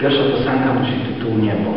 Pierwsza piosenka nosi tytuł Niebo.